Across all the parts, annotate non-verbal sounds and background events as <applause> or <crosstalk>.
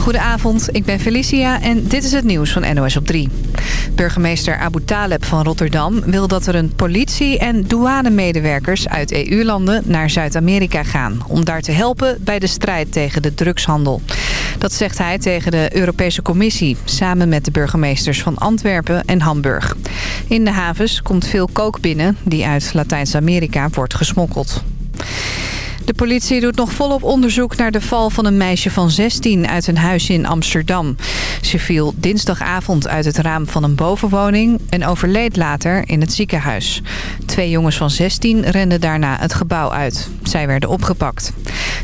Goedenavond, ik ben Felicia en dit is het nieuws van NOS op 3. Burgemeester Abu Taleb van Rotterdam wil dat er een politie- en douanemedewerkers uit EU-landen naar Zuid-Amerika gaan... om daar te helpen bij de strijd tegen de drugshandel. Dat zegt hij tegen de Europese Commissie, samen met de burgemeesters van Antwerpen en Hamburg. In de havens komt veel kook binnen die uit Latijns-Amerika wordt gesmokkeld. De politie doet nog volop onderzoek naar de val van een meisje van 16 uit een huis in Amsterdam. Ze viel dinsdagavond uit het raam van een bovenwoning en overleed later in het ziekenhuis. Twee jongens van 16 renden daarna het gebouw uit. Zij werden opgepakt.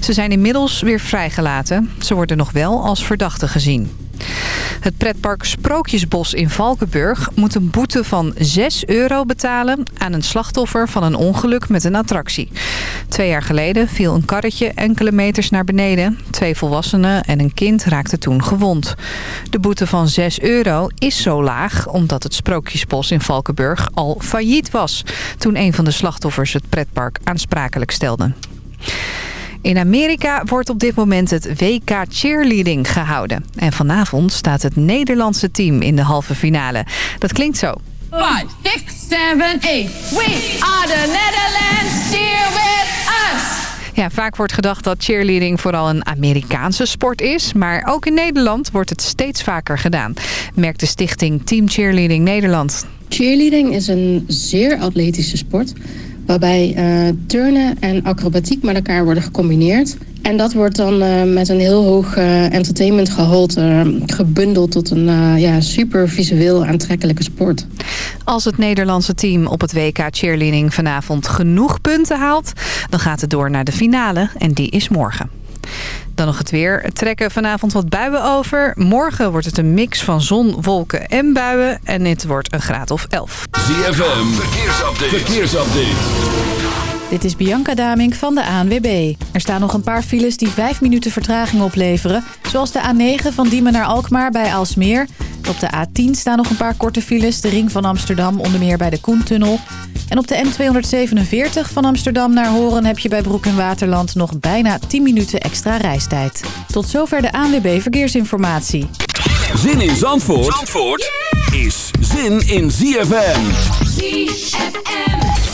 Ze zijn inmiddels weer vrijgelaten. Ze worden nog wel als verdachten gezien. Het pretpark Sprookjesbos in Valkenburg moet een boete van 6 euro betalen aan een slachtoffer van een ongeluk met een attractie. Twee jaar geleden viel een karretje enkele meters naar beneden. Twee volwassenen en een kind raakten toen gewond. De boete van 6 euro is zo laag omdat het Sprookjesbos in Valkenburg al failliet was... toen een van de slachtoffers het pretpark aansprakelijk stelde. In Amerika wordt op dit moment het WK Cheerleading gehouden. En vanavond staat het Nederlandse team in de halve finale. Dat klinkt zo. 5, 6, 7, 8. We are the Netherlands. Cheer with us. Ja, vaak wordt gedacht dat cheerleading vooral een Amerikaanse sport is. Maar ook in Nederland wordt het steeds vaker gedaan. Merkt de stichting Team Cheerleading Nederland. Cheerleading is een zeer atletische sport waarbij uh, turnen en acrobatiek met elkaar worden gecombineerd. En dat wordt dan uh, met een heel hoog uh, entertainmentgehalte gebundeld tot een ja, super visueel aantrekkelijke sport. Als het Nederlandse team op het WK cheerleading vanavond genoeg punten haalt... dan gaat het door naar de finale en die is morgen. Dan nog het weer. Er trekken vanavond wat buien over. Morgen wordt het een mix van zon, wolken en buien. En het wordt een graad of 11. ZFM, verkeersupdate. verkeersupdate. Dit is Bianca Damink van de ANWB. Er staan nog een paar files die 5 minuten vertraging opleveren. Zoals de A9 van Diemen naar Alkmaar bij Aalsmeer. Op de A10 staan nog een paar korte files. De ring van Amsterdam onder meer bij de Koentunnel. En op de N247 van Amsterdam naar Horen heb je bij Broek in Waterland nog bijna 10 minuten extra reistijd. Tot zover de ANWB Verkeersinformatie. Zin in Zandvoort, Zandvoort is zin in ZFM. ZFM.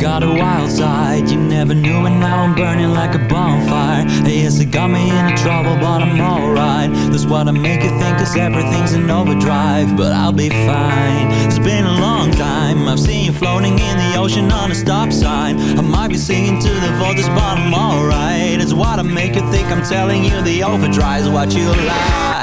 Got a wild side. You never knew and now I'm burning like a bonfire. Yes, it got me into trouble but I'm alright. That's what I make you think cause everything's in overdrive But I'll be fine. It's been a long time I've seen you floating in the ocean on a stop sign. I might be singing to the voltage but I'm alright. It's what I make you think I'm telling you the overdrive's what you like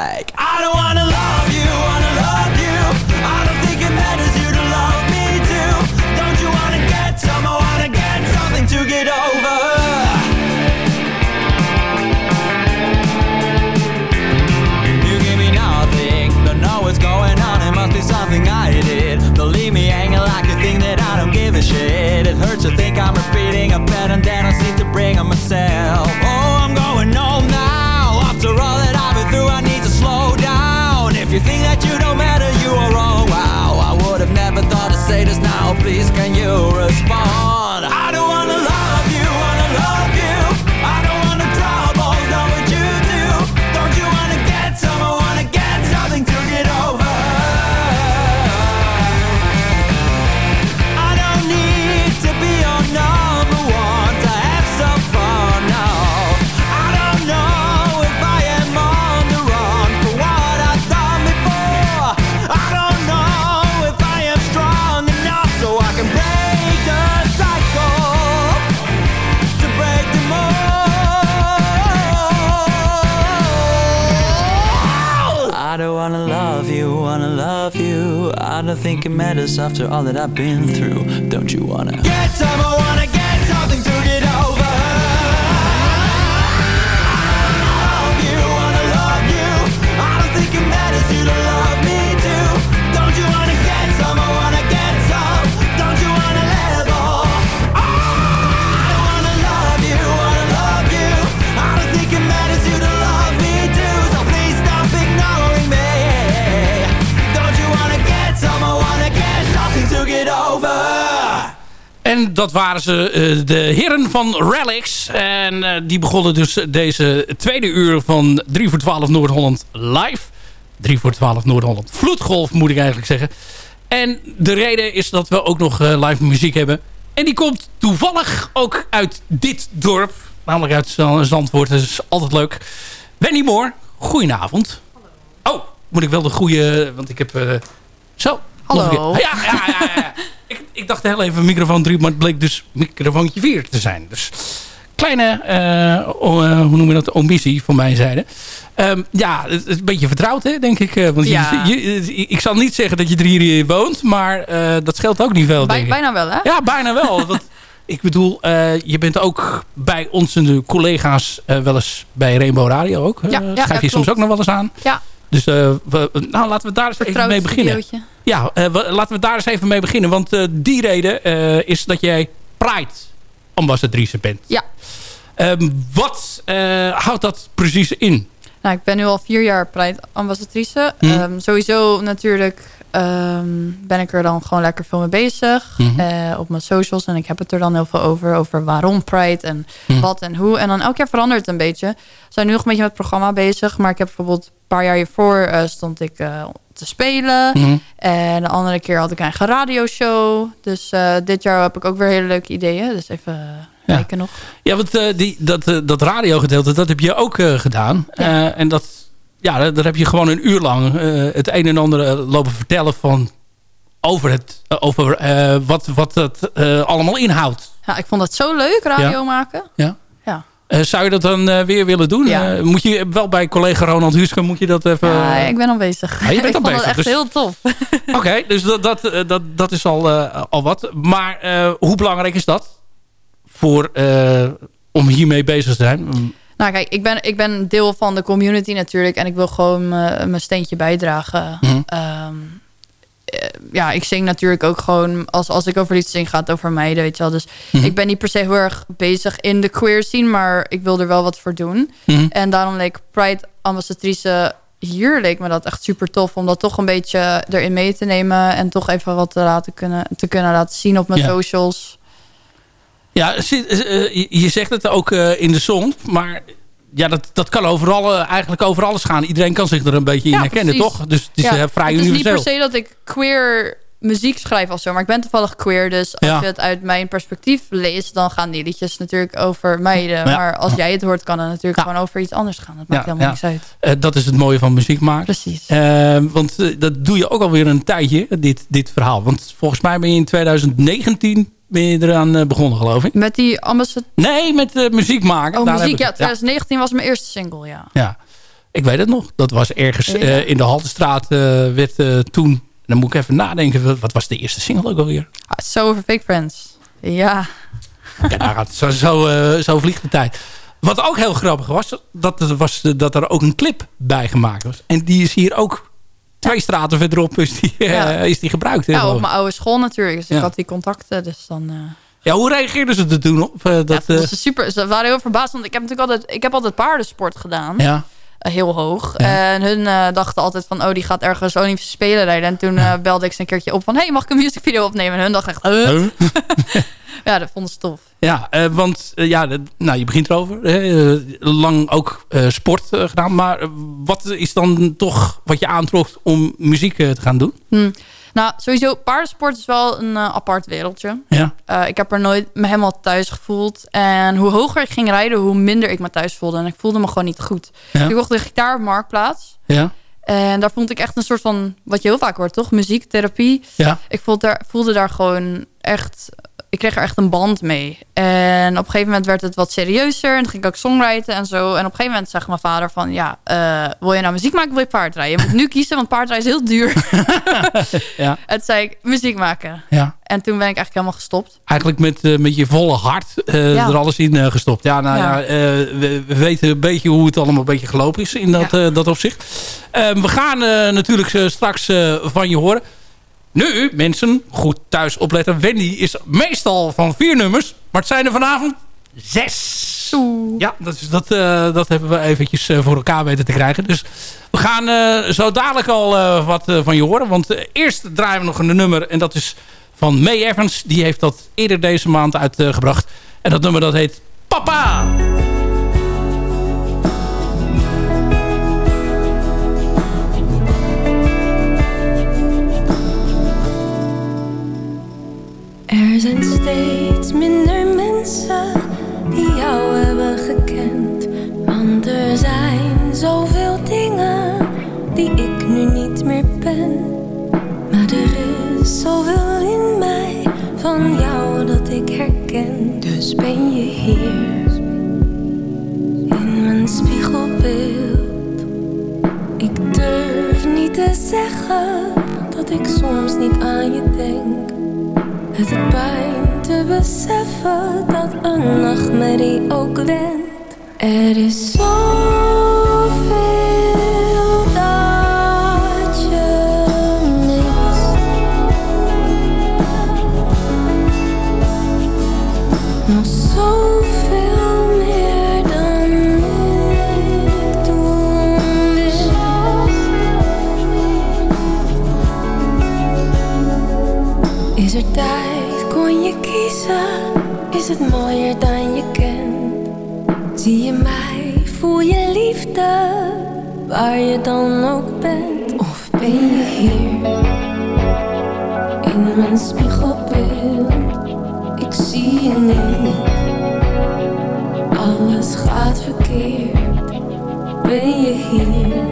to think I'm repeating a pattern that I seem to bring on myself. Oh, I'm going home now. After all that I've been through, I need to slow down. If you think that you don't matter, you are wrong. Wow, I would have never thought to say this now. Please, can you respond? I think it matters after all that I've been through. Don't you wanna Get some, En dat waren ze, uh, de heren van Relics. En uh, die begonnen dus deze tweede uur van 3 voor 12 Noord-Holland live. 3 voor 12 Noord-Holland vloedgolf moet ik eigenlijk zeggen. En de reden is dat we ook nog uh, live muziek hebben. En die komt toevallig ook uit dit dorp. Namelijk uit Zandvoort. Dat is altijd leuk. Wendy Moore, goedenavond. Hallo. Oh, moet ik wel de goede... Want ik heb... zo. Hallo. Ja, ja, ja. ja. <laughs> ik, ik dacht heel even microfoon 3, maar het bleek dus microfoontje 4 te zijn. Dus kleine, uh, hoe noem je dat, omissie van mijn zijde. Um, ja, het is een beetje vertrouwd, hè, denk ik. Want ja. je, je, ik zal niet zeggen dat je er hier woont, maar uh, dat scheelt ook niet veel, Bij, denk ik. Bijna wel, hè? Ja, bijna wel. <laughs> want ik bedoel, je bent ook bij onze collega's wel eens bij Rainbow Radio ook. Ja, ja, schrijf je ja, soms ook nog wel eens aan. Ja. Dus we, nou, laten we daar eens even mee beginnen. Ja, uh, laten we daar eens even mee beginnen. Want uh, die reden is dat jij Pride-ambassadrice bent. Ja. Um, wat houdt dat precies in? Nou, ik ben nu al vier jaar Pride-ambassadrice. Mm. Um, sowieso natuurlijk um, ben ik er dan gewoon lekker veel mee bezig. Mhm. Mm -hmm. op mijn socials. En ik heb het er dan heel veel over. Over waarom Pride en Mhm. wat en hoe. En dan elk jaar verandert het een beetje. We zijn nu nog een beetje met het programma bezig. Maar ik heb bijvoorbeeld een paar jaar hiervoor stond ik te spelen. Mhm. En de andere keer had ik een eigen radioshow. Dus dit jaar heb ik ook weer hele leuke ideeën. Dus even ja. kijken nog. Ja, want die, dat, dat radiogedeelte, dat heb je ook gedaan. Ja. en dat, ja, daar heb je gewoon een uur lang het een en ander lopen vertellen van over, het, over wat, wat het allemaal inhoudt. Ja, ik vond het zo leuk, radio ja. maken. Ja. Ja. Uh, zou je dat dan uh, weer willen doen? Ja. Uh, moet je wel bij collega Ronald Huske, moet je dat even... Ja, ik ben al bezig. Ah, je bent <laughs> ik al vond bezig. het echt dus... heel tof. <laughs> Oké, okay, dus dat, dat, dat, dat is al, al wat. Maar hoe belangrijk is dat? Voor, om hiermee bezig te zijn? Nou kijk, ik ben, ik ben deel van de community natuurlijk. En ik wil gewoon mijn steentje bijdragen. Mhm. Mm -hmm. um, ja, ik zing natuurlijk ook gewoon... Als, als ik over iets zing, gaat het over meiden, weet je wel. Dus Mhm. mm -hmm. ik ben niet per se heel erg bezig in de queer scene... maar ik wil er wel wat voor doen. Mhm. Mm -hmm. En daarom leek Pride ambassadrice hier... leek me dat echt super tof... om dat toch een beetje erin mee te nemen... en toch even wat te, laten kunnen, te kunnen laten zien op mijn socials. Ja, je zegt het ook eh, in de song, maar ja, dat, dat kan overal, eh, eigenlijk over alles gaan. Iedereen kan zich er een beetje in Ja, herkennen, precies. toch? Dus het is Ja, eh, vrij het is universeel. niet per se dat ik queer muziek schrijf of zo. Maar ik ben toevallig queer. Dus als Ja. je het uit mijn perspectief leest... dan gaan die liedjes natuurlijk over meiden. Maar als jij het hoort, kan het natuurlijk gewoon over iets anders gaan. Dat maakt helemaal niks uit. Eh, dat is het mooie van muziek maken. Precies. Eh, want eh, dat doe je ook alweer een tijdje, dit, dit verhaal. Want volgens mij ben je in 2019 ben je eraan eh, begonnen, geloof ik. Met die ambassadeur... Nee, met eh, muziek maken. Oh, Daar muziek. Ja, ik het. 2019 was mijn eerste single, ja. Ja, ik weet het nog. Dat was ergens Ja. eh, in de Haltestraat eh, werd toen... Dan moet ik even nadenken. wat- was de eerste single ook alweer? Ah, So over Fake Friends. Ja. Ja, daar gaat, zo, zo, zo vliegt de tijd. Wat ook heel grappig was, dat, was dat er ook een clip bij gemaakt was. En die is hier ook twee straten verderop is die, eh, Ja. is die gebruikt. hè, ja, op mijn oude school natuurlijk. Dus Ja. ik had die contacten. Dus dan... eh, ja, hoe reageerden ze er toen op? Dat, ja, eh, dat is super. Ze waren heel verbaasd. Want ik heb natuurlijk altijd, ik heb altijd paardensport gedaan. ja. Eh, heel hoog. Ja. En hun eh, dachten altijd van, oh, die gaat ergens Olympische Spelen rijden. En toen eh, belde ik ze een keertje op van, hey, mag ik een music video opnemen? En hun dachten echt, huh? <laughs> Ja, dat vonden ze tof. Ja, eh, want eh, ja, nou, je begint erover. Hè, eh, lang ook eh, sport eh, gedaan. Maar eh, wat is dan toch wat je aantrok om muziek eh, te gaan doen? Hm. Nou, sowieso, paardensport is wel een eh, apart wereldje. Ja, Eh, ik heb er nooit me helemaal thuis gevoeld. En hoe hoger ik ging rijden, hoe minder ik me thuis voelde. En ik voelde me gewoon niet goed. Ja. Ik kocht een gitaar op Marktplaats. ja, En daar vond ik echt een soort van, wat je heel vaak hoort, toch? Muziek, therapie. ja. ik voelde daar, voelde daar gewoon echt... Ik kreeg er echt een band mee. En op een gegeven moment werd het wat serieuzer. En toen ging ik ook songwriten en zo. En op een gegeven moment zegt mijn vader van... Ja, eh, wil je nou muziek maken of wil je paardrijden? Je moet nu kiezen, want paardrijden is heel duur. <laughs> Ja. En toen zei ik, muziek maken. ja. En toen ben ik eigenlijk helemaal gestopt. Eigenlijk met, eh, met je volle hart eh, Ja. er alles in gestopt. Ja, nou ja, Ja. we, we weten een beetje hoe het allemaal een beetje gelopen is in dat, dat opzicht. Eh, we gaan natuurlijk straks van je horen. Nu, mensen, goed thuis opletten. Wendy is meestal van vier nummers. Maar het zijn er vanavond zes. Ja, dat, is, dat, eh, dat hebben we eventjes eh, voor elkaar weten te krijgen. Dus we gaan eh, zo dadelijk al wat van je horen. Want eerst draaien we nog een nummer. En dat is van May Evans. Die heeft dat eerder deze maand uitgebracht. en dat nummer dat heet Papa. Maar er is zoveel in mij van jou dat ik herken. Dus ben je hier in mijn spiegelbeeld. Ik durf niet te zeggen dat ik soms niet aan je denk. Het pijn te beseffen dat een nachtmerrie ook went. Er is zoveel Is het mooier dan je kent? Zie je mij, voel je liefde, waar je dan ook bent? Of ben je hier, in mijn spiegelbeeld? Ik zie je niet, alles gaat verkeerd. Ben je hier?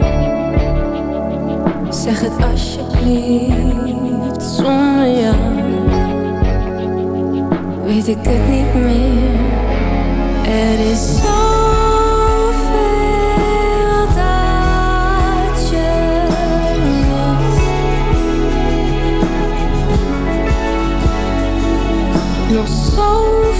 Zeg het alsjeblieft, zonder jou weet ik het niet meer. Er is zoveel dat je mist. Nog zoveel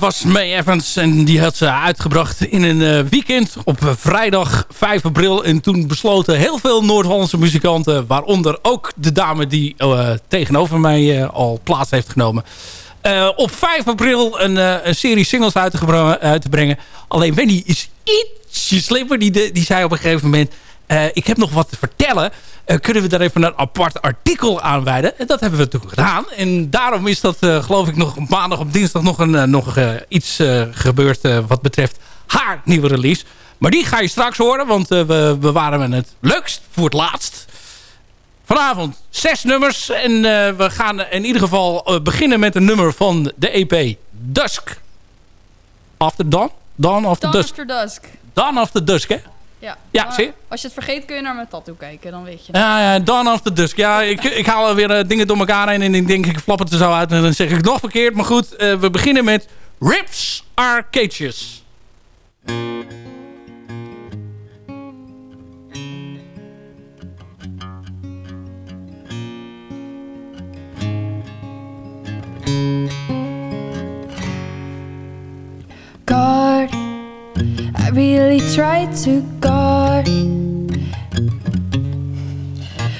dat was May Evans. En die had ze uitgebracht in een eh, weekend op eh, vrijdag 5 april. En toen besloten heel veel Noord-Hollandse muzikanten... waaronder ook de dame die eh, tegenover mij al plaats heeft genomen... op 5 april een, een serie singles uit te, brengen. Alleen Wendy is ietsje slimmer. Die, die zei op een gegeven moment... eh, ik heb nog wat te vertellen. Eh, kunnen we daar even een apart artikel aan wijden? En dat hebben we toen gedaan. En daarom is dat, eh, geloof ik, nog maandag, op dinsdag nog, een, nog iets gebeurd wat betreft haar nieuwe release. Maar die ga je straks horen, want we bewaren het leukst voor het laatst. Vanavond zes nummers. En we gaan in ieder geval beginnen met een nummer van de EP Dusk. After Dawn? Dawn After Dawn Dusk. After Dusk. Dawn After Dusk, hè? Ja, Ja, Maar zie je? Als je het vergeet kun je naar mijn tattoo kijken, dan weet je. Ja, ja, Dawn After Dusk. Ja, ik, ik haal weer eh, dingen door elkaar heen en ik denk ik flap het er zo uit en dan zeg ik het nog verkeerd. Maar goed, eh, we beginnen met Rips Are Cages. I really tried to guard.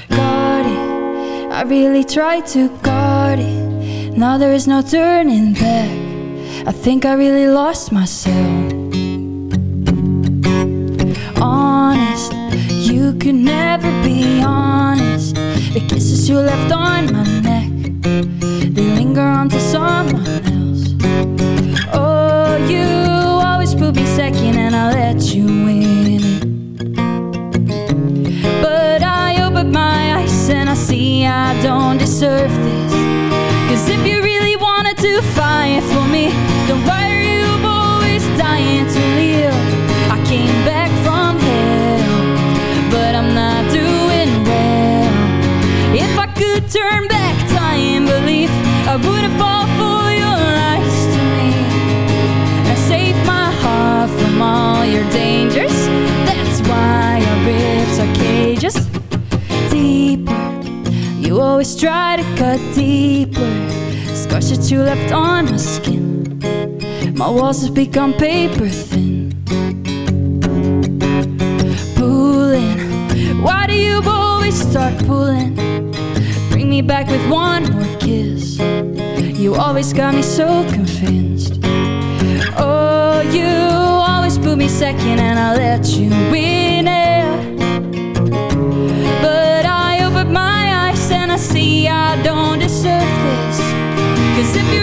Guard it. I really tried to guard it. Now there is no turning back. I think I really lost myself. Honest. You can never be honest. The kisses you left on my neck. They linger on to someone don't deserve this. Cause if you really wanted to fight for me, then why are you always dying to live? I came back from hell, but I'm not doing well. If I could turn back time, believe I wouldn't fall for your lies to me. And save my heart from all your dangers. That's why our ribs always try to cut deeper. Scars that you left on my skin. My walls have become paper thin. Pulling, why do you always start pulling? Bring me back with one more kiss. You always got me so convinced. Oh, you always put me second and I let you win if you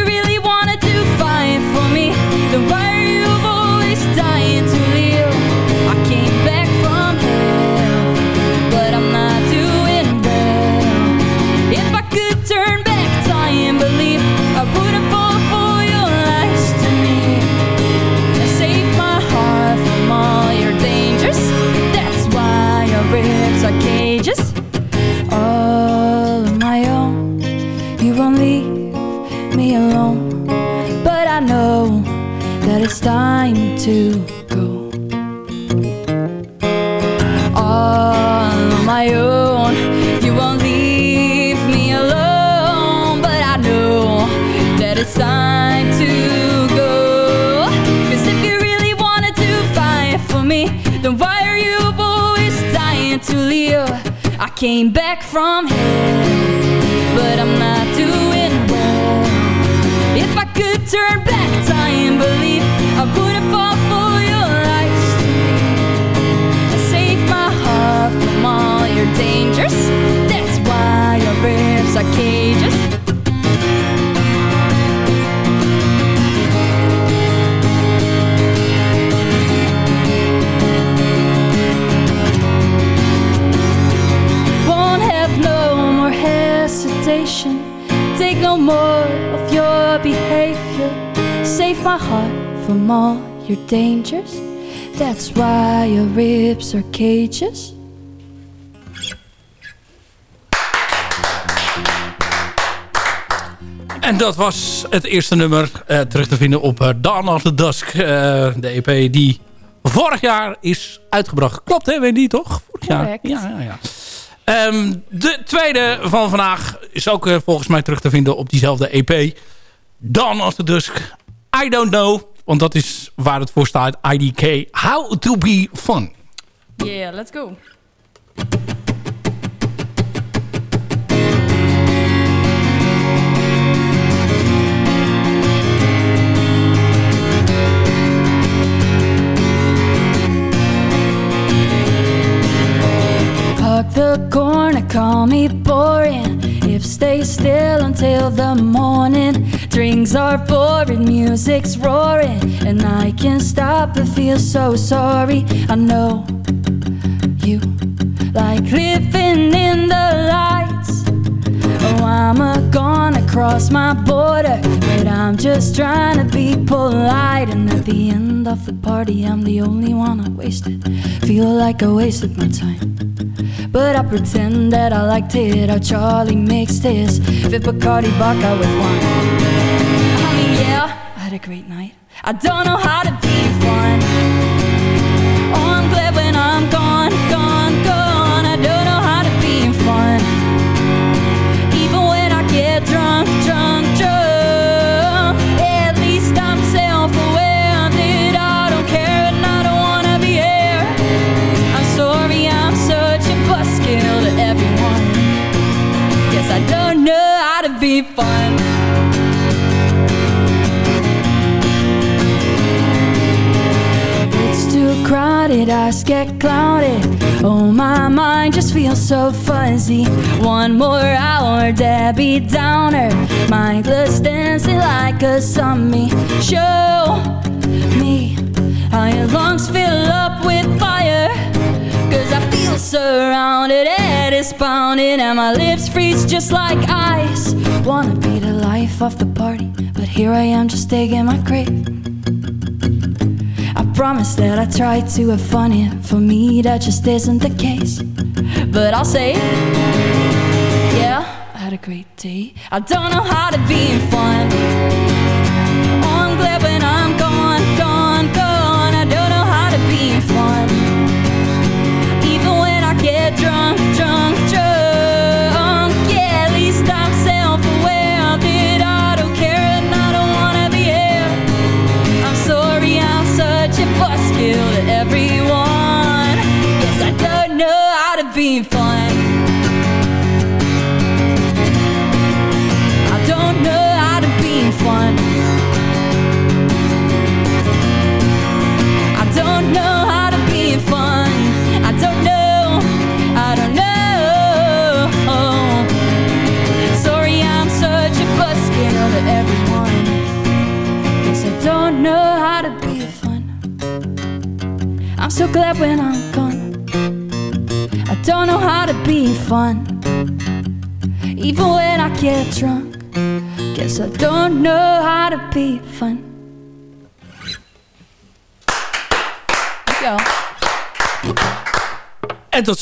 alone. But I know that it's time to go. All on my own, you won't leave me alone. But I know that it's time to go. Cause if you really wanted to fight for me, then why are you always dying to live? I came back from hell, dangers. That's why your ribs are cages. Won't have no more hesitation. Take no more of your behavior. Save my heart from all your dangers. That's why your ribs are cages. En dat was het eerste nummer eh, terug te vinden op uh, Dawn of the Dusk. eh, de EP die vorig jaar is uitgebracht. Klopt hè, weet je die toch? Vorig jaar. Ja, ja, ja. Ehm, de tweede van vandaag is ook volgens mij terug te vinden op diezelfde EP. Dawn of the Dusk. I don't know. Want dat is waar het voor staat. IDK. How to be fun. Yeah, let's go. Park the corner, call me boring. If stay still until the morning. Drinks are pouring, music's roaring. And I can't stop but feel so sorry. I know you like living in the lights. Oh, I'm a gonna cross my border. But I'm just trying to be polite. And at the end of the party, I'm the only one I wasted. Feel like I wasted my time. But I pretend that I liked it. How Charlie mixed this Fit Bacardi vodka with wine. I mean, yeah, I had a great night. I don't know how to be fun. Get clouded. Oh, my mind just feels so fuzzy. One more hour, Debbie Downer. Mindless dancing like a zombie. Show me how your lungs fill up with fire. Cause I feel surrounded, head is pounding, and my lips freeze just like ice. Wanna be the life of the party, but here I am just digging my grave. Promise that I try to have fun here. For me, that just isn't the case. But I'll say, yeah, I had a great day. I don't know how to be in fun.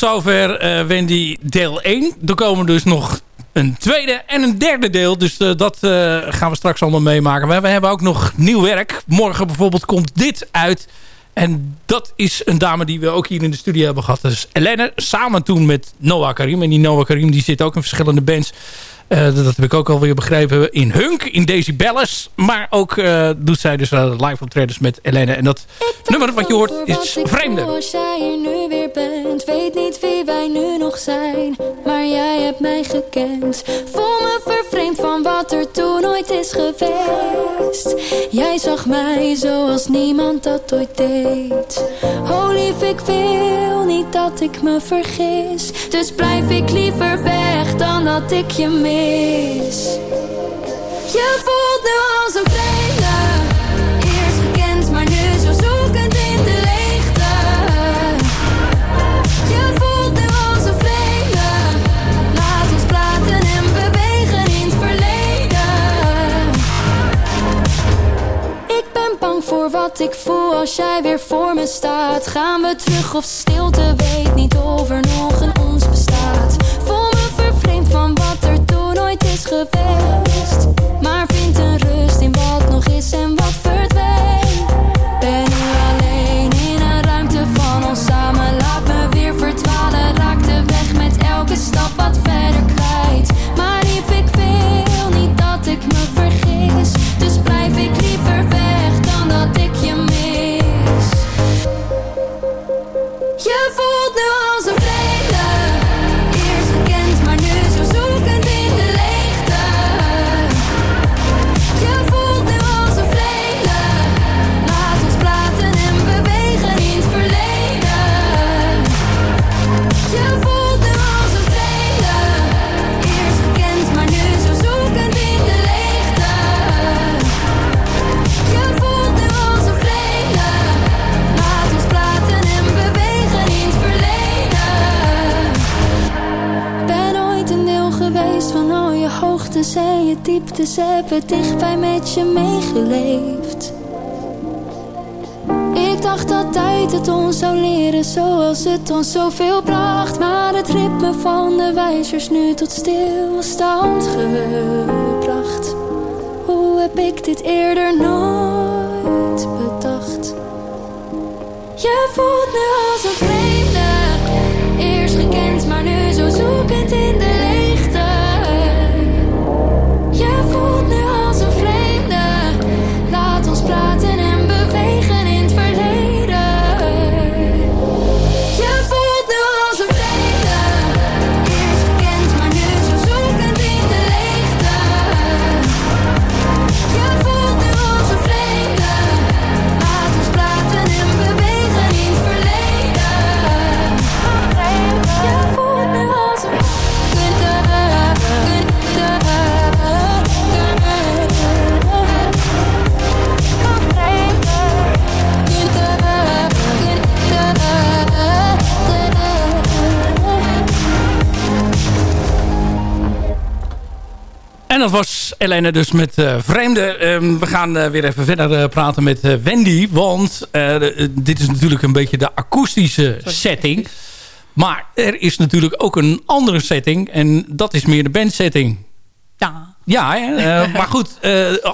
Zover eh, Wendy deel 1. Er komen dus nog een tweede en een derde deel. Dus eh, dat eh, gaan we straks allemaal meemaken. Maar we hebben ook nog nieuw werk. Morgen bijvoorbeeld komt dit uit. En dat is een dame die we ook hier in de studio hebben gehad. Dat is Elene. Samen toen met Noah Karim. En die Noah Karim die zit ook in verschillende bands. Eh, dat heb ik ook alweer begrepen. In Hunk, in Daisy Bellis. Maar ook eh, doet zij dus eh, live optredens met Elene. En dat nummer wat je hoort is Vreemde. Als jij nu weer bent, weet niet wie wij nu nog zijn. Maar jij hebt mij gekend. Voel me vervreemd van wat er toen ooit is geweest. Jij zag mij zoals niemand dat ooit deed. Oh lief, ik wil niet dat ik me vergis. Dus blijf ik liever weg dan dat ik je mis. Je voelt nu als een vreemde. Eerst gekend, maar nu zo zoekend in de leegte. Je voelt nu als een vreemde. Laat ons praten en bewegen in het verleden. Ik ben bang voor wat ik voel als jij weer voor me staat. Gaan we terug of stilte weet niet of nog een ooit dieptes. Heb het dichtbij met je meegeleefd. Ik dacht dat tijd het ons zou leren zoals het ons zoveel bracht. Maar het ritme van de wijzers nu tot stilstand gebracht. Hoe heb ik dit eerder nooit bedacht? Je voelt nu als een vreemde. Eerst gekend, maar nu zo zoekend in de leegte. Was Elena dus met uh, Vreemde. Ehm, we gaan uh, weer even verder uh, praten met Wendy. Want dit is natuurlijk een beetje de akoestische setting. Maar er is natuurlijk ook een andere setting. En dat is meer de bandsetting. Ja. Ja, <laughs> maar goed.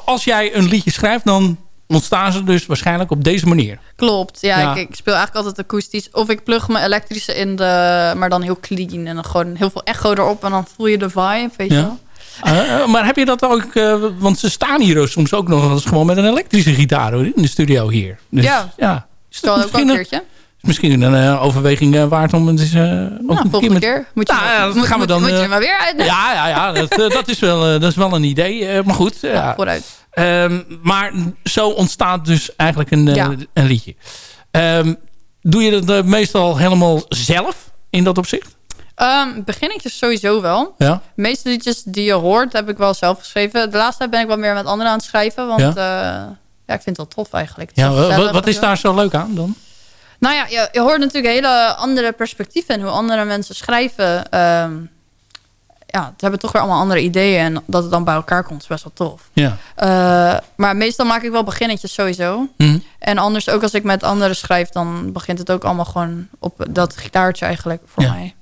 als jij een liedje schrijft, dan ontstaan ze dus waarschijnlijk op deze manier. Klopt, ja, ja. Ik, ik, speel eigenlijk altijd akoestisch. Of ik plug mijn elektrische in de... maar dan heel clean en dan gewoon heel veel echo erop... en dan voel je de vibe, weet je wel. Uh, maar heb je dat ook... Uh, want ze staan hier soms ook nog eens gewoon met een elektrische gitaar in de studio hier. Dus, ja, ja. Is dat ook een keertje? Misschien een overweging waard om het eens nou, een volgende keer moet je, nou, moet, gaan we dan, moet, maar weer uit. Ja, ja, ja dat, dat, is wel, dat is wel een idee. maar goed. Ja, vooruit. Um, maar zo ontstaat dus eigenlijk een, ja. een liedje. Um, doe je dat meestal helemaal zelf in dat opzicht? Um, beginnetjes sowieso wel. Ja. De meeste liedjes die je hoort heb ik wel zelf geschreven. De laatste tijd ben ik wat meer met anderen aan het schrijven. Want ja, uh, ja ik vind het wel tof eigenlijk. Ja, wat, wat is daar zo leuk aan dan? Nou ja, je, je hoort natuurlijk hele andere perspectieven. En hoe andere mensen schrijven. Um, ja, ze hebben toch weer allemaal andere ideeën. En dat het dan bij elkaar komt is best wel tof. Ja. Uh, maar meestal maak ik wel beginnetjes sowieso. Mm. En anders ook als ik met anderen schrijf... dan begint het ook allemaal gewoon op dat gitaartje eigenlijk voor ja. mij.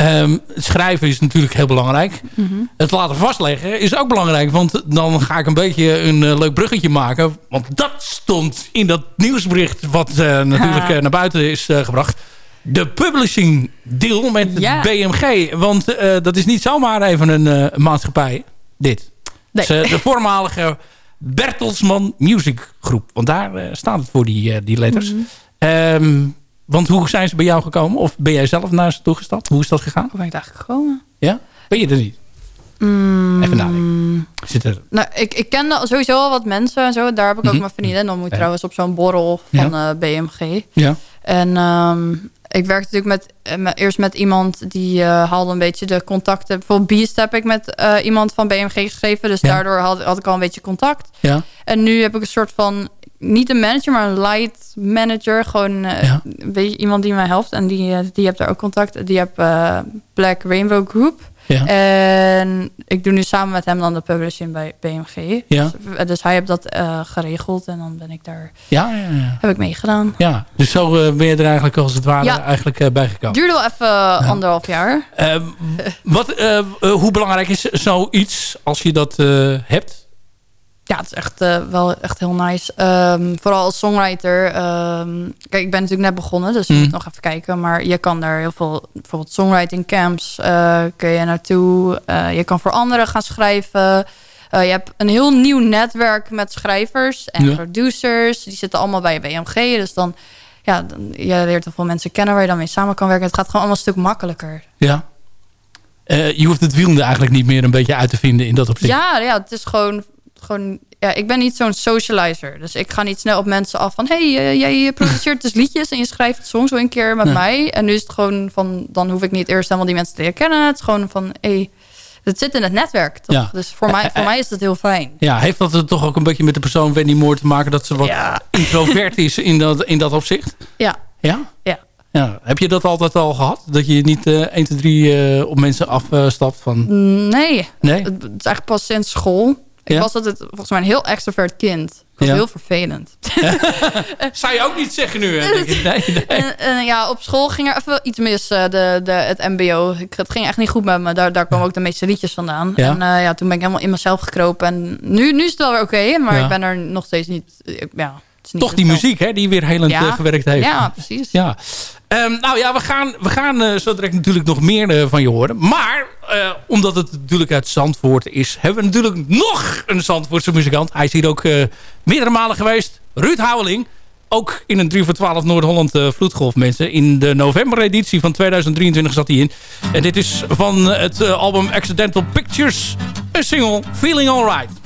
Um, het schrijven is natuurlijk heel belangrijk. Mm -hmm. Het laten vastleggen is ook belangrijk. Want dan ga ik een beetje een uh, leuk bruggetje maken. Want dat stond in dat nieuwsbericht... wat uh, natuurlijk <laughs> uh, naar buiten is gebracht. De publishing deal met ja. BMG. Want dat is niet zomaar even een maatschappij. Dit. Nee. Dus, de voormalige Bertelsman Music Groep. Want daar staat het voor, die, die letters. Mhm. Mm -hmm. um, want hoe zijn ze bij jou gekomen? Of ben jij zelf naar ze toegestapt? Hoe is dat gegaan? Hoe ben ik daar gekomen? Ja? Ben je er niet? Mm, Even nadenken. Zit er... Nou, ik, ik ken sowieso al wat mensen en zo. Daar heb ik ook mm -hmm. mijn vriendin ontmoet ja. trouwens op zo'n borrel van ja. uh, BMG. Ja. En um, ik werkte natuurlijk met, met, eerst met iemand die uh, haalde een beetje de contacten. Bijvoorbeeld Beast heb ik met uh, iemand van BMG geschreven. Dus Ja. daardoor had, had ik al een beetje contact. Ja. En nu heb ik een soort van, niet een manager, maar een light manager. Gewoon uh, Ja. een beetje iemand die mij helpt. En die, uh, die hebt daar ook contact. Die heb uh, Black Rainbow Group. Ja. En ik doe nu samen met hem dan de publishing bij BMG. Ja. Dus, dus hij heeft dat uh, geregeld. En dan ben ik daar, Ja, ja, ja. heb ik meegedaan. ja. Dus zo ben je er eigenlijk als het ware Ja. eigenlijk bijgekomen. Duurde wel even anderhalf jaar. Wat, hoe belangrijk is zoiets als je dat hebt? Ja, het is echt uh, wel echt heel nice. Um, vooral als songwriter. Um, kijk, ik ben natuurlijk net begonnen, dus Mm. moet nog even kijken. Maar je kan daar heel veel, bijvoorbeeld songwriting camps, uh, kun je naartoe. Uh, je kan voor anderen gaan schrijven. Je hebt een heel nieuw netwerk met schrijvers en Ja. producers. Die zitten allemaal bij BMG. Dus dan, ja, dan, je leert heel veel mensen kennen waar je dan mee samen kan werken. Het gaat gewoon allemaal een stuk makkelijker. Ja. Uh, je hoeft het wiel eigenlijk niet meer een beetje uit te vinden in dat opzicht. Ja, ja het is gewoon, gewoon ja, ik ben niet zo'n socializer. Dus ik ga niet snel op mensen af van... hey, uh, jij produceert dus liedjes en je schrijft soms zo een keer met Ja. mij. En nu is het gewoon van... dan hoef ik niet eerst helemaal die mensen te leren kennen. Het is gewoon van... hey, het zit in het netwerk, toch? Ja. Dus voor mij, voor mij is dat heel fijn. Ja, heeft dat er toch ook een beetje met de persoon Wendy Moore te maken... dat ze wat Ja. introvert is in dat, in dat opzicht? Ja, Ja? ja. ja? Heb je dat altijd al gehad? Dat je niet uh, 1, 2, 3 uh, op mensen afstapt van... Nee, Nee? het, het is eigenlijk pas sinds school. Ik Ja? was altijd volgens mij een heel extrovert kind. Ik was Ja. heel vervelend. <laughs> Zou je ook niet zeggen nu, hè? <laughs> Denk ik. Nee, nee. En, en ja, op school ging er even iets mis, eh, de, de, het mbo. Ik, het ging echt niet goed met me. Daar, daar kwamen ook de meeste liedjes vandaan. Ja. En uh, ja, toen ben ik helemaal in mezelf gekropen. En nu, nu is het wel weer oké, maar Ja. ik ben er nog steeds niet... ik- Ja, het is niet Toch die muziek, hè? Die weer helend Ja. gewerkt heeft. Ja, precies. Ja. Um, nou ja, we gaan, we gaan uh, zo direct natuurlijk nog meer uh, van je horen. Maar uh, omdat het natuurlijk uit Zandvoort is... hebben we natuurlijk nog een Zandvoortse muzikant. Hij is hier ook meerdere malen geweest. Ruud Houweling. Ook in een 3 voor 12 Noord-Holland vloedgolf, mensen. In de november-editie van 2023 zat hij in. En dit is van het album Accidental Pictures. Een single, Feeling Alright.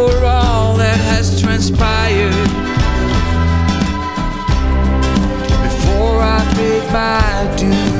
for all that has transpired. Before I paid my dues.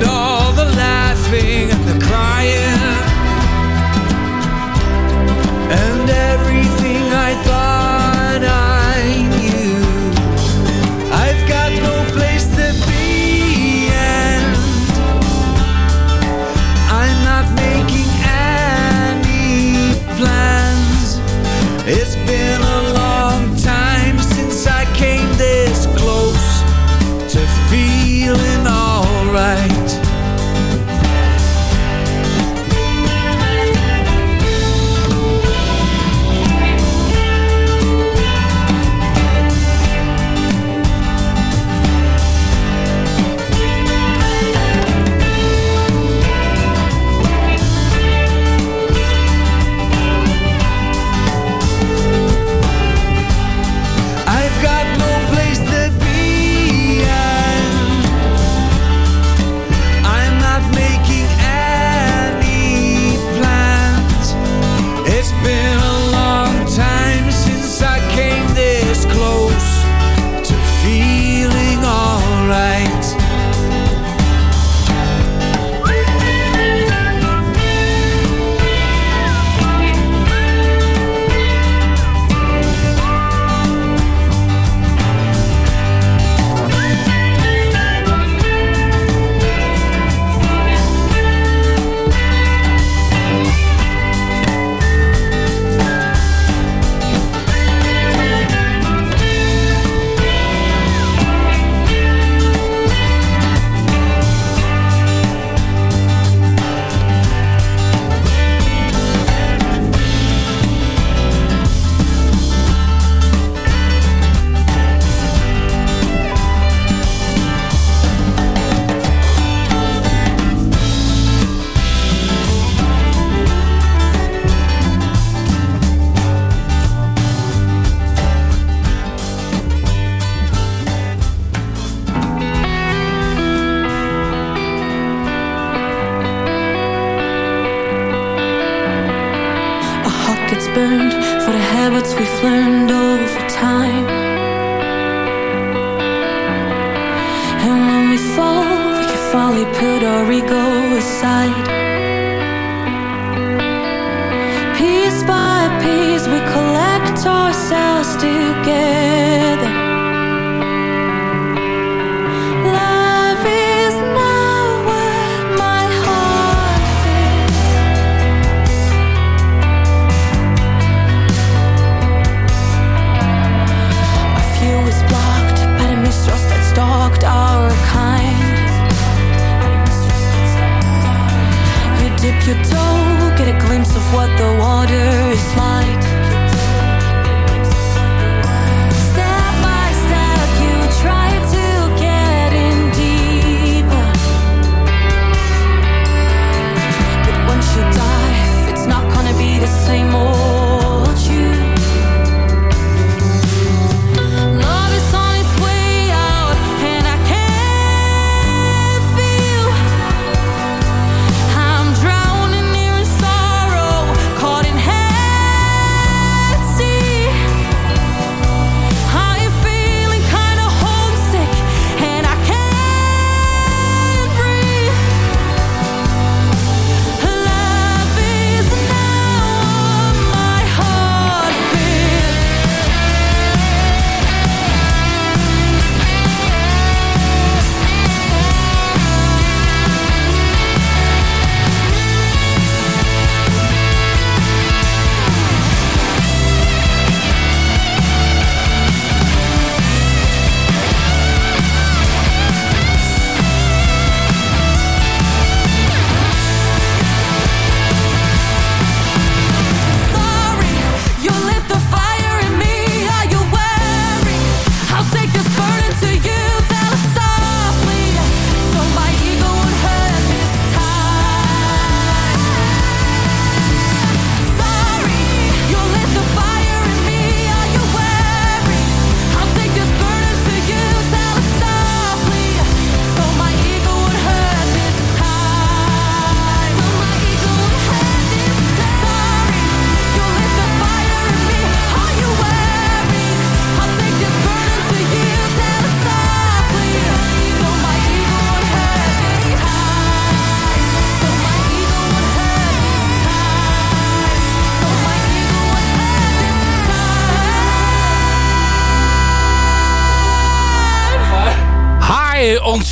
and all the laughing and the crying. And everything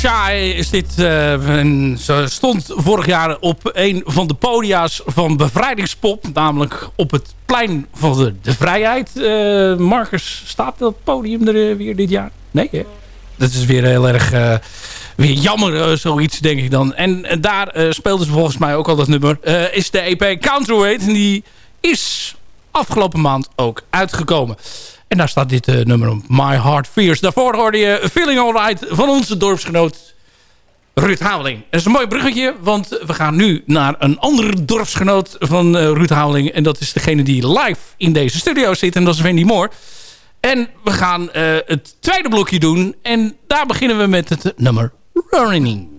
Shy is dit. En ze stond vorig jaar op een van de podia's van Bevrijdingspop. Namelijk op het plein van de, de Vrijheid. Uh, Marcus, staat dat podium er weer dit jaar? Nee? Dat is weer heel erg... Weer jammer, zoiets denk ik dan. En daar speelden ze volgens mij ook al dat nummer. is de EP Counterweight. En die is afgelopen maand ook uitgekomen. En daar staat dit uh, nummer op. My Heart Fears. Daarvoor hoorde je Feeling Alright van onze dorpsgenoot Ruud Houweling. Dat is een mooi bruggetje, want we gaan nu naar een andere dorpsgenoot van uh, Ruud Houweling. En dat is degene die live in deze studio zit. En dat is Wendy Moore. En we gaan uh, het tweede blokje doen. En daar beginnen we met het nummer Running.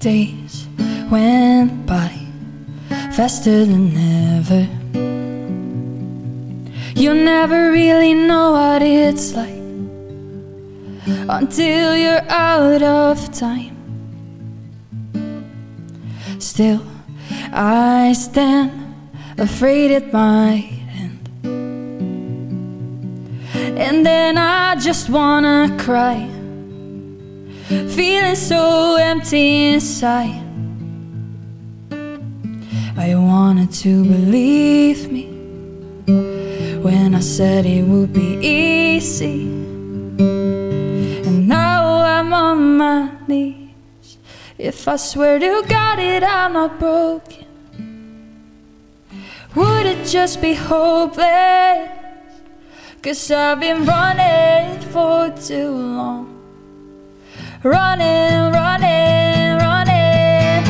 Days went by faster than ever. You never really know what it's like until you're out of time. Still, I stand afraid at my end, and then I just wanna cry feeling so empty inside. I wanted to believe me when I said it would be easy. And now I'm on my knees. If I swear to God it, I'm not broken. Would it just be hopeless? Cause I've been running for too long running, running, running.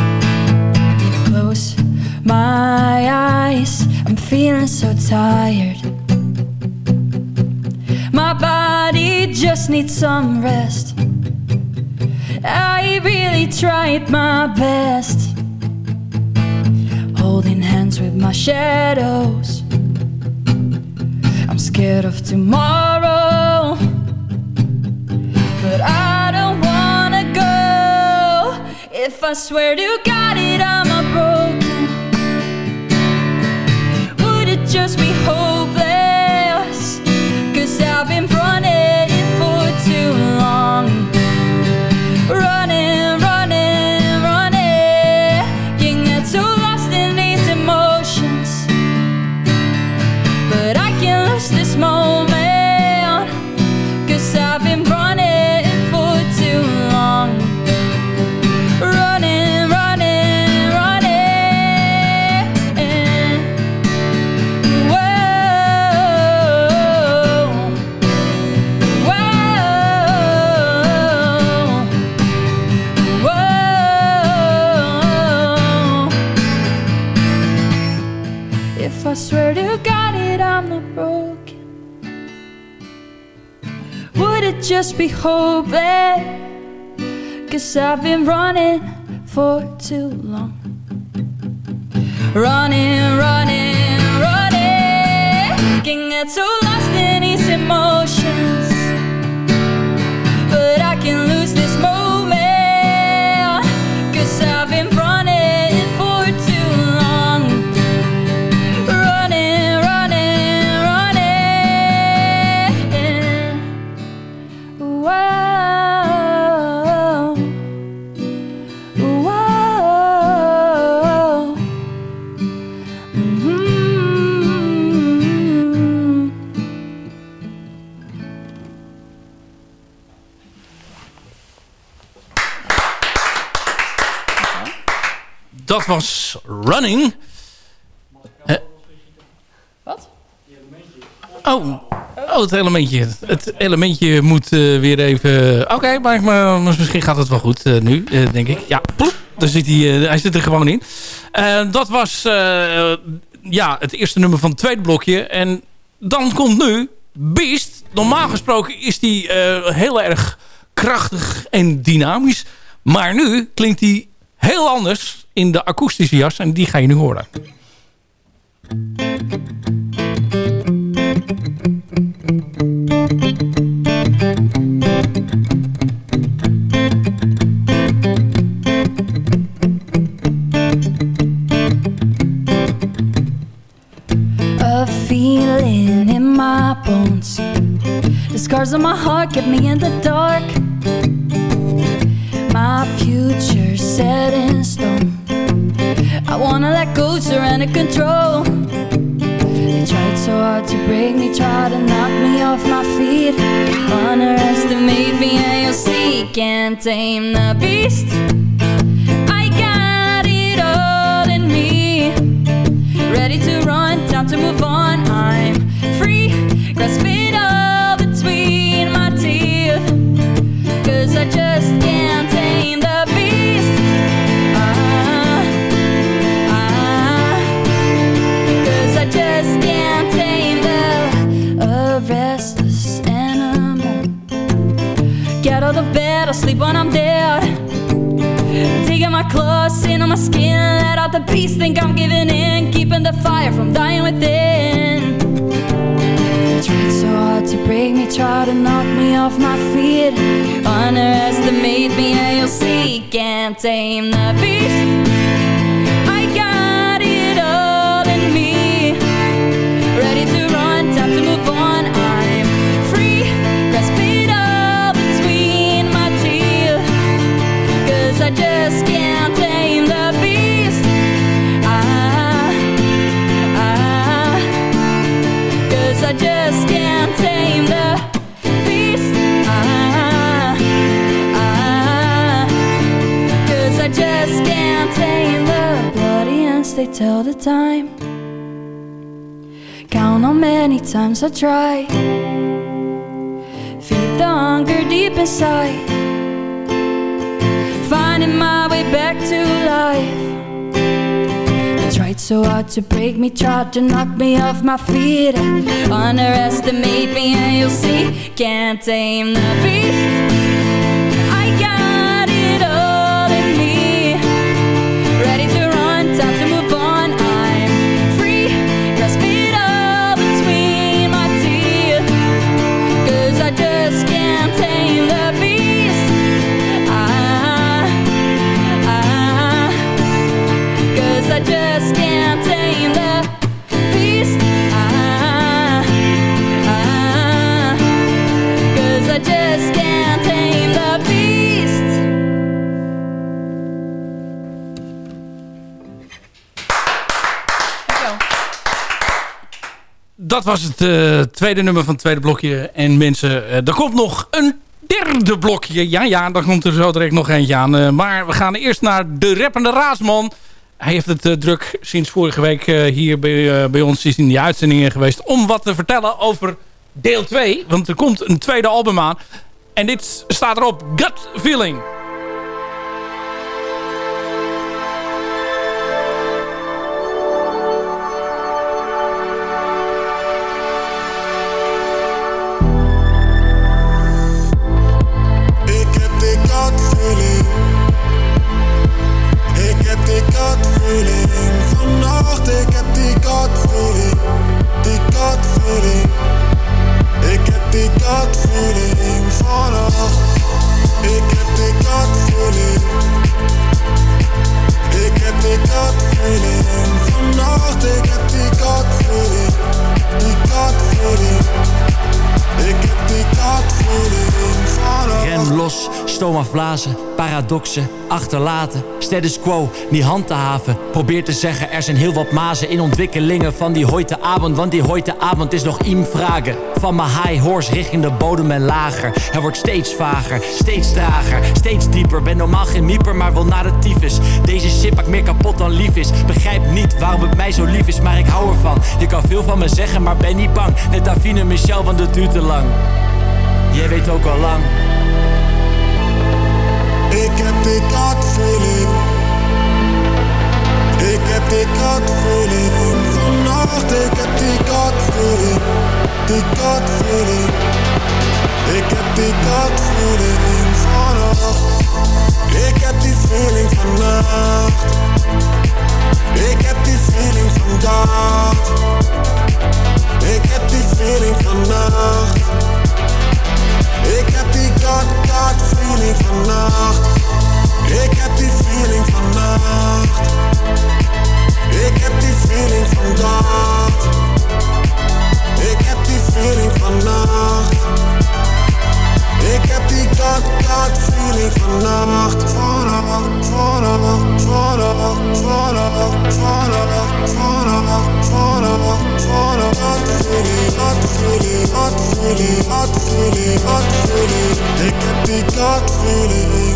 Close my eyes, I'm feeling so tired. My body just needs some rest. I really tried my best, holding hands with my shadows. I'm scared of tomorrow, I swear to God it, I'm not broken, would it just be hopeless? Cause I've been just be hopeless? Cause I've been running for too long. Running, running, running. Can get so lost in these emotions. Dat was Running. Wat? Oh. oh, het elementje. Het elementje moet eh, weer even... Oké, maar, maar misschien gaat het wel goed eh, nu, eh, denk ik. Ja, ploep. Daar zit hij, hij zit er gewoon in. Dat was ja, het eerste nummer van het tweede blokje. En dan komt nu Beast. Normaal gesproken is die heel erg krachtig en dynamisch. Maar nu klinkt hij heel anders in de akoestische jas. En die ga je nu horen. A feeling in my bones The scars on my heart get me in the dark My future set in stone. I wanna let go, surrender control. They tried so hard to break me, tried to knock me off my feet. Underestimate me, and you'll see. Can't tame the beast. I got it all in me. Ready to run, time to move on. Bed, I'll sleep when I'm dead. Taking my claws in on my skin, let out the beast. Think I'm giving in, keeping the fire from dying within. Tried so hard to break me, try to knock me off my feet. Underestimate me, and you'll see. Can't tame the beast. They tell the time. Count how many times I try. Feed the hunger deep inside. Finding my way back to life. They tried so hard to break me, tried to knock me off my feet. Underestimate me, and you'll see. Can't tame the beast. Dat was het eh, tweede nummer van het tweede blokje. En mensen, eh, er komt nog een derde blokje. Ja, ja, daar komt er zo direct nog eentje aan. Eh, maar we gaan eerst naar de rappende raadsman. Hij heeft het druk sinds vorige week hier bij, bij ons is in die uitzendingen geweest... om wat te vertellen over deel 2. Want er komt een tweede album aan. En dit staat erop, Gut Feeling. Ik heb die gut feeling. Die gut feeling. Ik heb die gut feeling. Vannacht. Ik heb die gut feeling. Ik heb die gut feeling. Vannacht, ik heb die gut Ik. Rem los, stoom afblazen, paradoxen, achterlaten. Status quo, niet handhaven. Probeer te zeggen, er zijn heel wat mazen in ontwikkelingen van die hoite avond. Want die hoite avond is nog iem vragen. Van mijn high horse richting de bodem en lager. Het wordt steeds vager, steeds trager, steeds dieper. Ben normaal geen mieper, maar wil naar de tyfus. Deze shit maakt meer kapot dan lief is. Begrijp niet waarom het mij zo lief is, maar ik hou ervan. Je kan veel van me zeggen, maar ben niet bang. Net Davine Michel, want het duurt te lang. Jij weet ook al lang. Ik heb gut feeling. Ik heb die feeling. Vannacht, ik heb die feeling. Die feeling. Ik heb die gut Ik heb die feeling vannacht. Ik heb die feeling vandaag. Ik heb die feeling vannacht. Ik heb die gut, gut feeling vannacht. Ik heb die feeling vannacht. Ik heb die feeling vandaag. Ik heb die feeling vannacht. Ik heb die kat, kat feeling vannacht Vannacht, vannacht, vannacht, vannacht Vannacht, vannacht, vannacht, vannacht Hot feeling, hot feeling, hot feeling, hot feeling, hot feeling Ik heb die kat feeling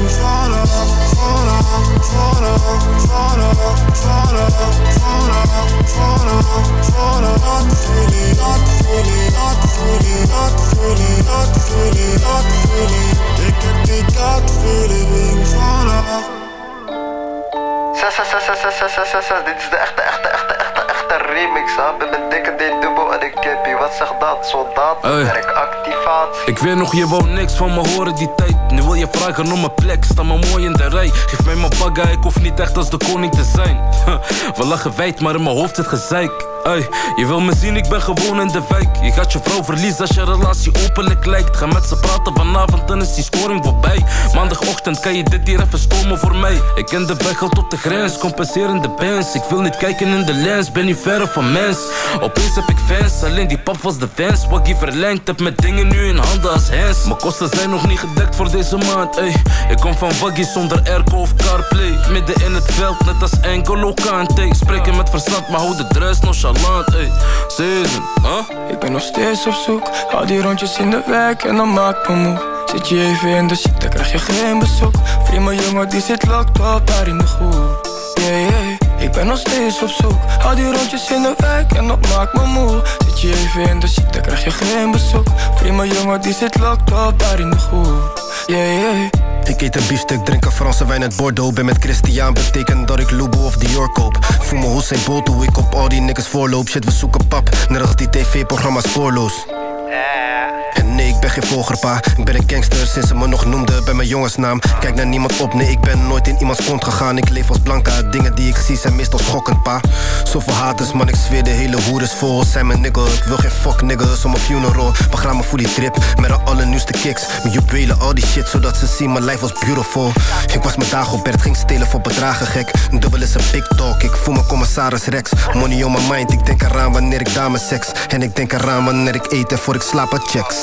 dit is de echte, echte, echte, echte, echte remix. Hè? Met een dikke D-dubbel en een kippie. Wat zegt dat? Soldaat, werk, activatie. Ik weet nog, je wou niks van me horen die tijd nu wil je vragen om mijn plek, sta maar mooi in de rij. Geef mij mijn bagga, ik hoef niet echt als de koning te zijn. <laughs> We lachen wijd, maar in mijn hoofd zit gezeik. Ey, je wil me zien, ik ben gewoon in de wijk. Je gaat je vrouw verliezen als je relatie openlijk lijkt. Ga met ze praten vanavond, dan is die scoring voorbij. Maandagochtend kan je dit hier even stomen voor mij. Ik ken de weg al tot de grens, compenserende bands. Ik wil niet kijken in de lens, ben niet verre van mens. Opeens heb ik fans, alleen die pap was de fans. Wat ik verlengd heb met dingen nu in handen als hands. Mijn kosten zijn nog niet gedekt voor deze maand, ey. Ik kom van Waggy zonder airco of carplay. Midden in het veld, net als Engelo Kante. Spreken met verstand, maar hou de druis nonchalant, ey. Season, huh? Ik ben nog steeds op zoek Al die rondjes in de wijk en dan maak me moe Zit je even in de shit, dan krijg je geen bezoek Vriend jongen die zit locked up daar in de groep ik ben nog steeds op zoek. Al die rondjes in de wijk en dat maakt me moe. Zit je even in de shit, dan krijg je geen bezoek. Vriend mijn jongen die zit locked up daar in de groep. Yeah, yeah. Ik eet een biefstuk, drink een Franse wijn uit Bordeaux. Ben met Christian, betekent dat ik Loubou of Dior koop. Voel me Hussein Bolt hoe ik op al die niggas voorloop. Shit, we zoeken pap, net als die tv-programma's spoorloos. Ik ben geen volgerpa. Ik ben een gangster sinds ze me nog noemden bij mijn jongensnaam. Kijk naar niemand op, nee, ik ben nooit in iemands kont gegaan. Ik leef als blanca, dingen die ik zie zijn meestal schokkend, pa. Zoveel haters, man, ik zweer de hele hoer is vol. Zijn mijn nigga, ik wil geen fuck niggas om mijn funeral. Begraaf me voor die trip, met de allernieuwste kicks. Mijn juwelen, al die shit, zodat ze zien mijn life was beautiful. Ik was mijn dagen op bed, ging stelen voor bedragen, gek. Dubbel is een talk, ik voel me commissaris Rex. Money on my mind, ik denk eraan wanneer ik dames seks. En ik denk eraan wanneer ik eet en voor ik slaap checks.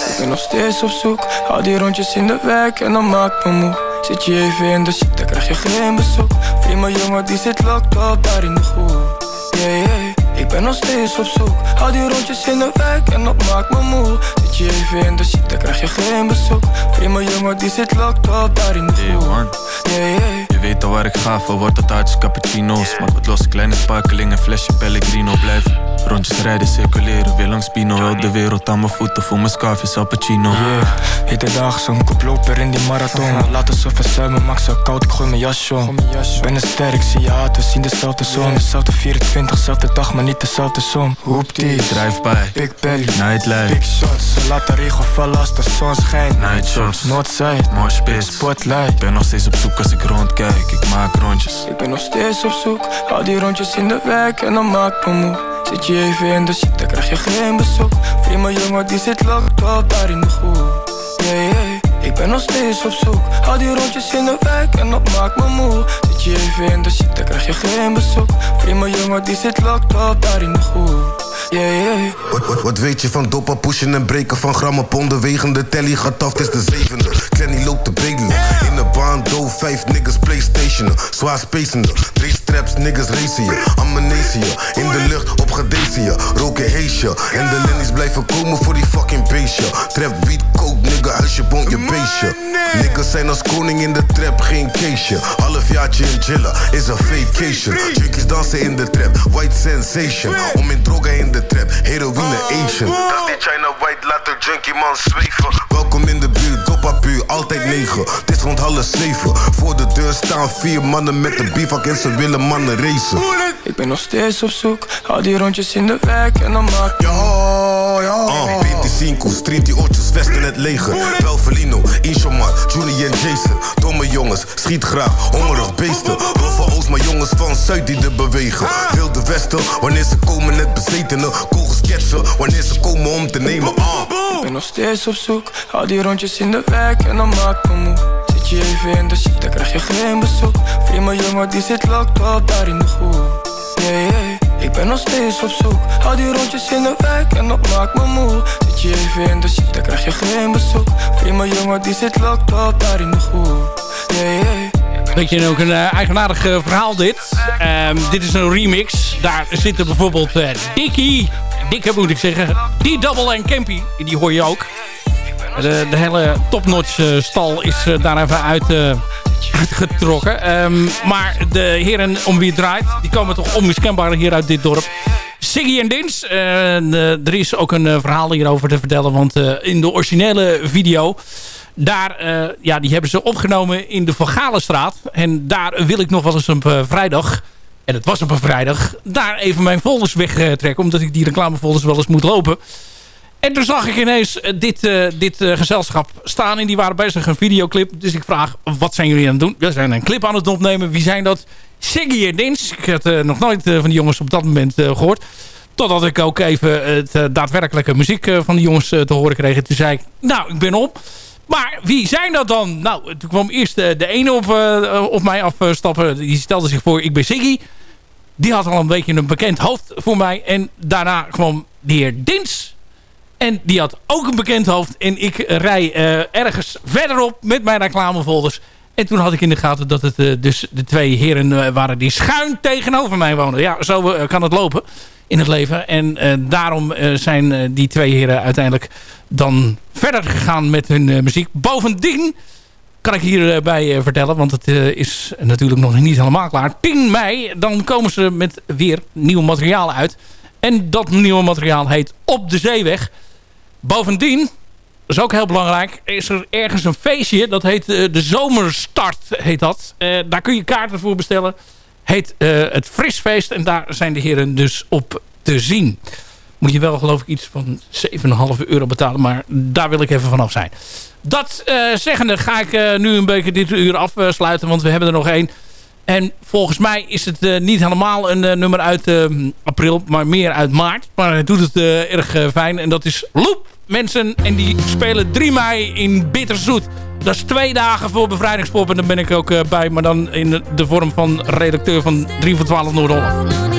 Steeds op zoek. Al die rondjes in de wijk en dan maakt me moe. Zit je even in de shit, dan krijg je geen bezoek. Vriend mijn jongen die zit locked up daar in de groep. Yeah, yeah, ik ben nog steeds op zoek. Al die rondjes in de wijk en dat maakt me moe. Zit je even in de shit, dan krijg je geen bezoek. Mijn jongen die zit locked up daar in de groep Yeah, yeah. Je weet al waar ik ga, voor wordt het uit cappuccino's. Maak wat los, kleine spakeling, een flesje Pellegrino. Blijf rondjes rijden, circuleren, weer langs Pino. Heel de wereld aan mijn voeten, voel mijn scarfjes Al Pacino Yeah, hitte dag, zo'n koploper in die marathon. Laat alsof het zuimen, maak zo koud, ik gooi mijn jasje om. Ben een ster, ik zie je haat, we zien dezelfde zon. Dezelfde 24, zelfde dag, maar niet dezelfde som. Hoeptie, Drijf bij, big belly, nightlife. Big shots. Ze laten regen vallen als de zon schijnt. Night shots, Noordzij, mosh pit. Spotlight. Ik ben nog steeds op zoek als ik rondkijk, ik maak rondjes. Ik ben nog steeds op zoek, al die rondjes in de wijk en dan maakt me moe. Zit je even in de shit, dan krijg je geen bezoek. Vriend mijn jongen die zit locked up daar in de groep. Yeah, yeah, ik ben nog steeds op zoek. Al die rondjes in de wijk en dat maakt me moe. Zit je even in de shit, dan krijg je geen bezoek. Mijn jongen die zit locked up daar in de groep. Yeah, yeah. Wat, wat, wat weet je van dopa pushen en breken van grammen ponden wegende telly? Gaat af, het is de zevende. Clanny loopt te bedelen Baan, doof, vijf niggas playstationen Zwaar spacende, drie straps, niggas racen je. Amnesia, in de lucht op gedecia Roken heesje, en de lennies blijven komen voor die fucking beestje. Trap, wiet, coke, nigga, huisje, bon, je beestje. Niggas zijn als koning in de trap, geen keesje. Halfjaartje in chillen, is een vacation. Junkies dansen in de trap, white sensation. Om in droga in de trap, heroïne Asian. Dat die China white laat de junkie man zweven. Welkom in de doppa puur, altijd negen. Het is rond half zeven, voor de deur staan vier mannen met de bivak En ze willen mannen racen. Ik ben nog steeds op zoek, al die rondjes in de wijk en dan maakt me Ja, ja uh, 25, streamt die oortjes, vesten het leger. Belfelino, Inshamar, Julie en Jason. Domme jongens, schiet graag, hongerig beesten. Wil van Oost, maar jongens van Zuid die er bewegen. Wilde Westen, wanneer ze komen net bezetenen. Kogels ketsen, wanneer ze komen om te nemen. Ah. Ik ben nog steeds op zoek, al die rondjes in de wijk en dan maakt me moe. Zit je even in de shit, dan krijg je geen bezoek. Mijn jongen die zit locked up daar in de groep. Yeah, yeah, ik ben nog steeds op zoek. Al die rondjes in de wijk en dat maakt me moe. Zit je even in de shit, dan krijg je geen bezoek. Mijn jongen die zit locked up daar in de groep. Yeah, yeah. Beetje ook een eigenaardig verhaal dit. Ehm, dit is een remix. Daar zitten bijvoorbeeld Dickie, Dikke moet ik zeggen, die Double en Campy. Die hoor je ook. De, de hele topnotch stal is daar even uit, uitgetrokken. Ehm, maar de heren om wie het draait, die komen toch onmiskenbaar hier uit dit dorp. Siggy en Dins. Er is ook een verhaal hierover te vertellen. Want in de originele video... Daar, ja, die hebben ze opgenomen in de Van. En daar wil ik nog wel eens op vrijdag... En het was op een vrijdag. Daar even mijn folders wegtrekken. Omdat ik die reclamefolders wel eens moet lopen. En toen zag ik ineens dit, dit gezelschap staan. En die waren bezig een videoclip. Dus ik vraag, wat zijn jullie aan het doen? We zijn een clip aan het opnemen. Wie zijn dat? Siggy en Dins. Ik had nog nooit van die jongens op dat moment gehoord. Totdat ik ook even het daadwerkelijke muziek van die jongens te horen kreeg. Toen zei ik, nou, ik ben op. Maar wie zijn dat dan? Nou, toen kwam eerst de ene op, op mij afstappen. Die stelde zich voor, ik ben Siggy. Die had al een beetje een bekend hoofd voor mij. En daarna kwam de heer Dins. En die had ook een bekend hoofd. En ik rij ergens verderop met mijn reclamefolders en toen had ik in de gaten dat het uh, dus de twee heren uh, waren die schuin tegenover mij woonden. Ja, zo kan het lopen in het leven. En daarom zijn die twee heren uiteindelijk dan verder gegaan met hun muziek. Bovendien kan ik hierbij vertellen, want het is natuurlijk nog niet helemaal klaar. 10 mei, dan komen ze met weer nieuw materiaal uit. En dat nieuwe materiaal heet Op de Zeeweg. Bovendien dat is ook heel belangrijk. Is er ergens een feestje. Dat heet de Zomerstart. Heet dat. Daar kun je kaarten voor bestellen. Heet het Frisfeest. En daar zijn de heren dus op te zien. Moet je wel geloof ik iets van 7,5 euro betalen. Maar daar wil ik even vanaf zijn. Dat zeggende ga ik nu een beetje dit uur afsluiten. Want we hebben er nog één. En volgens mij is het niet helemaal een nummer uit april. Maar meer uit maart. Maar hij doet het erg fijn. En dat is Loop mensen. En die spelen 3 mei in Bitterzoet. Dat is twee dagen voor bevrijdingspop. En daar ben ik ook uh, bij. Maar dan in de vorm van redacteur van 3 voor 12 Noord-Holland.